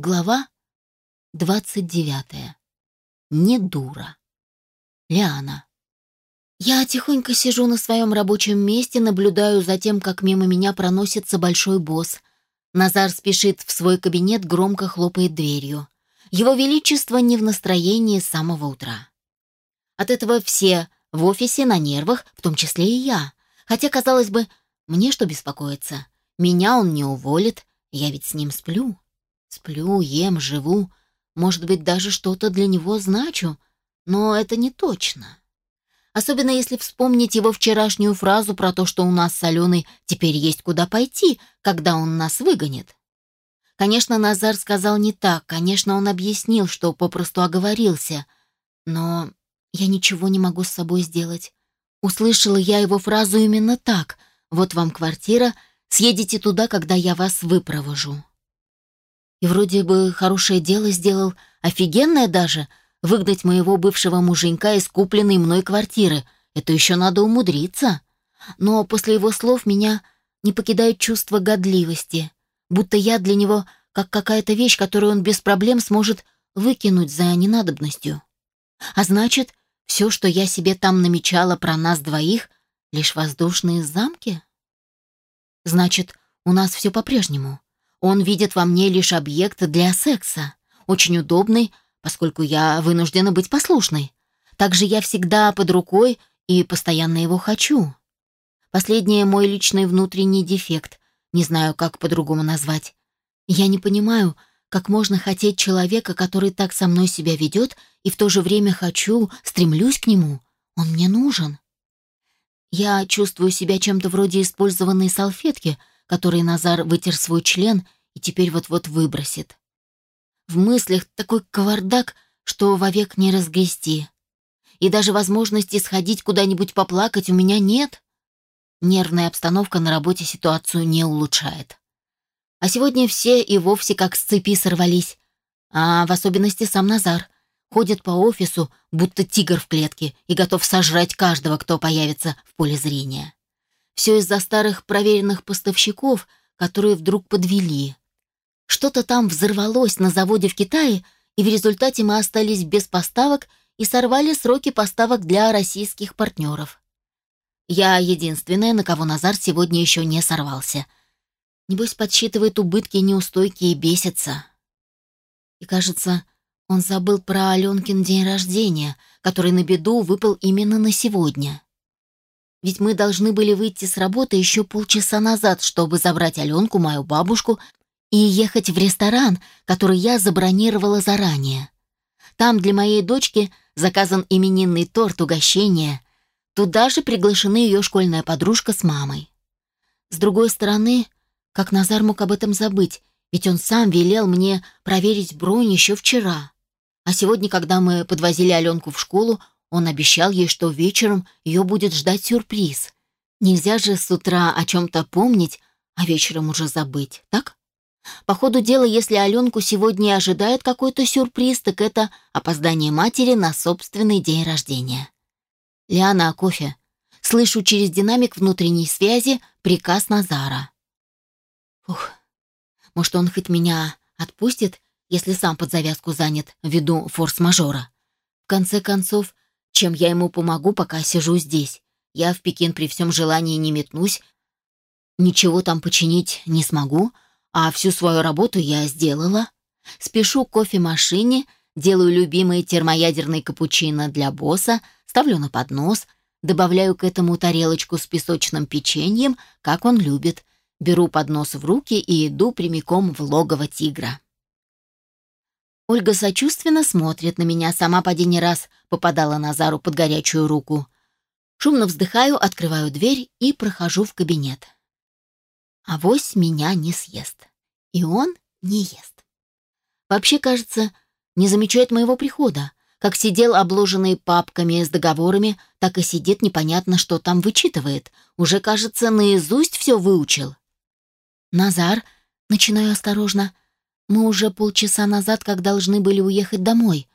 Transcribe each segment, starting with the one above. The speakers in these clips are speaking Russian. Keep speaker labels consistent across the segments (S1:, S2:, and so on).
S1: Глава 29. Не дура. Лиана. Я тихонько сижу на своем рабочем месте, наблюдаю за тем, как мимо меня проносится большой босс. Назар спешит в свой кабинет, громко хлопает дверью. Его Величество не в настроении с самого утра. От этого все в офисе на нервах, в том числе и я. Хотя, казалось бы, мне что беспокоиться? Меня он не уволит, я ведь с ним сплю. Сплю, ем, живу, может быть, даже что-то для него значу, но это не точно. Особенно если вспомнить его вчерашнюю фразу про то, что у нас с Аленой теперь есть куда пойти, когда он нас выгонит. Конечно, Назар сказал не так, конечно, он объяснил, что попросту оговорился, но я ничего не могу с собой сделать. Услышала я его фразу именно так. «Вот вам квартира, съедете туда, когда я вас выпровожу». И вроде бы хорошее дело сделал, офигенное даже, выгнать моего бывшего муженька из купленной мной квартиры. Это еще надо умудриться. Но после его слов меня не покидает чувство годливости, будто я для него как какая-то вещь, которую он без проблем сможет выкинуть за ненадобностью. А значит, все, что я себе там намечала про нас двоих, лишь воздушные замки? Значит, у нас все по-прежнему. Он видит во мне лишь объект для секса, очень удобный, поскольку я вынуждена быть послушной. Также я всегда под рукой и постоянно его хочу. Последнее мой личный внутренний дефект, не знаю, как по-другому назвать. Я не понимаю, как можно хотеть человека, который так со мной себя ведет, и в то же время хочу, стремлюсь к нему. Он мне нужен. Я чувствую себя чем-то вроде использованной салфетки, которой Назар вытер свой член и теперь вот-вот выбросит. В мыслях такой кавардак, что вовек не разгрести. И даже возможности сходить куда-нибудь поплакать у меня нет. Нервная обстановка на работе ситуацию не улучшает. А сегодня все и вовсе как с цепи сорвались. А в особенности сам Назар. Ходит по офису, будто тигр в клетке, и готов сожрать каждого, кто появится в поле зрения. Все из-за старых проверенных поставщиков, которые вдруг подвели. Что-то там взорвалось на заводе в Китае, и в результате мы остались без поставок и сорвали сроки поставок для российских партнеров. Я единственная, на кого Назар сегодня еще не сорвался. Небось, подсчитывает убытки неустойки и бесится. И, кажется, он забыл про Аленкин день рождения, который на беду выпал именно на сегодня. Ведь мы должны были выйти с работы еще полчаса назад, чтобы забрать Аленку, мою бабушку, и ехать в ресторан, который я забронировала заранее. Там для моей дочки заказан именинный торт угощение. Туда же приглашены ее школьная подружка с мамой. С другой стороны, как Назар мог об этом забыть, ведь он сам велел мне проверить бронь еще вчера. А сегодня, когда мы подвозили Аленку в школу, он обещал ей, что вечером ее будет ждать сюрприз. Нельзя же с утра о чем-то помнить, а вечером уже забыть, так? По ходу дела, если Аленку сегодня ожидает какой-то сюрприз, так это опоздание матери на собственный день рождения. «Лиана, кофе?» Слышу через динамик внутренней связи приказ Назара. Ух, может, он хоть меня отпустит, если сам под завязку занят ввиду форс-мажора? В конце концов, чем я ему помогу, пока сижу здесь? Я в Пекин при всем желании не метнусь, ничего там починить не смогу, а всю свою работу я сделала. Спешу к кофемашине, делаю любимый термоядерный капучино для босса, ставлю на поднос, добавляю к этому тарелочку с песочным печеньем, как он любит, беру поднос в руки и иду прямиком в логово тигра. Ольга сочувственно смотрит на меня, сама поди не раз попадала Назару под горячую руку. Шумно вздыхаю, открываю дверь и прохожу в кабинет. Авось меня не съест. И он не ест. Вообще, кажется, не замечает моего прихода. Как сидел обложенный папками с договорами, так и сидит непонятно, что там вычитывает. Уже, кажется, наизусть все выучил. «Назар», — начинаю осторожно, — мы уже полчаса назад, как должны были уехать домой.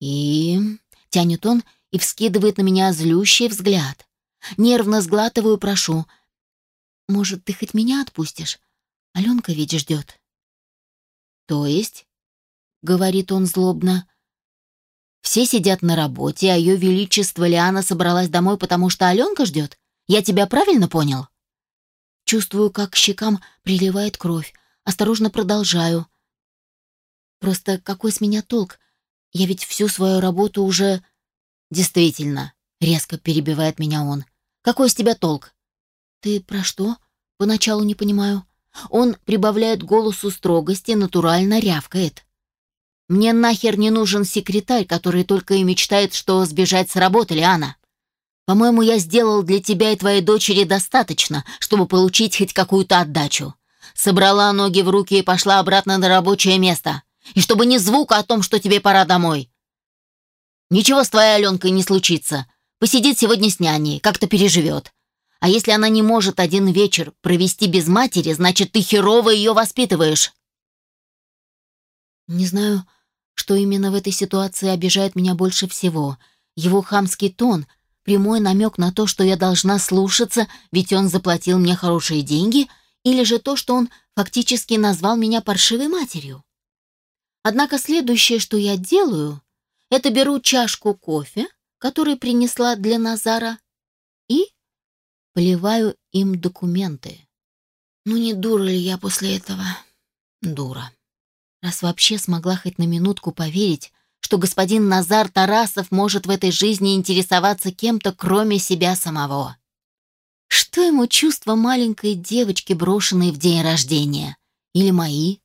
S1: И... Тянет он и вскидывает на меня злющий взгляд. Нервно сглатываю, прошу. Может, ты хоть меня отпустишь? Аленка ведь ждет. То есть, говорит он злобно, все сидят на работе, а ее величество Лиана собралась домой, потому что Аленка ждет? Я тебя правильно понял? Чувствую, как к щекам приливает кровь. Осторожно продолжаю. Просто какой с меня толк? Я ведь всю свою работу уже... Действительно, резко перебивает меня он. Какой с тебя толк? Ты про что? Поначалу не понимаю. Он прибавляет голосу строгости, натурально рявкает. Мне нахер не нужен секретарь, который только и мечтает, что сбежать с работы, Лиана. По-моему, я сделал для тебя и твоей дочери достаточно, чтобы получить хоть какую-то отдачу. Собрала ноги в руки и пошла обратно на рабочее место. И чтобы ни звука о том, что тебе пора домой. Ничего с твоей Аленкой не случится. Посидит сегодня с няней, как-то переживет. А если она не может один вечер провести без матери, значит, ты херово ее воспитываешь. Не знаю, что именно в этой ситуации обижает меня больше всего. Его хамский тон, прямой намек на то, что я должна слушаться, ведь он заплатил мне хорошие деньги, или же то, что он фактически назвал меня паршивой матерью. Однако следующее, что я делаю, это беру чашку кофе, который принесла для Назара, и поливаю им документы. Ну не дура ли я после этого? Дура раз вообще смогла хоть на минутку поверить, что господин Назар Тарасов может в этой жизни интересоваться кем-то, кроме себя самого. Что ему чувства маленькой девочки, брошенной в день рождения? Или мои?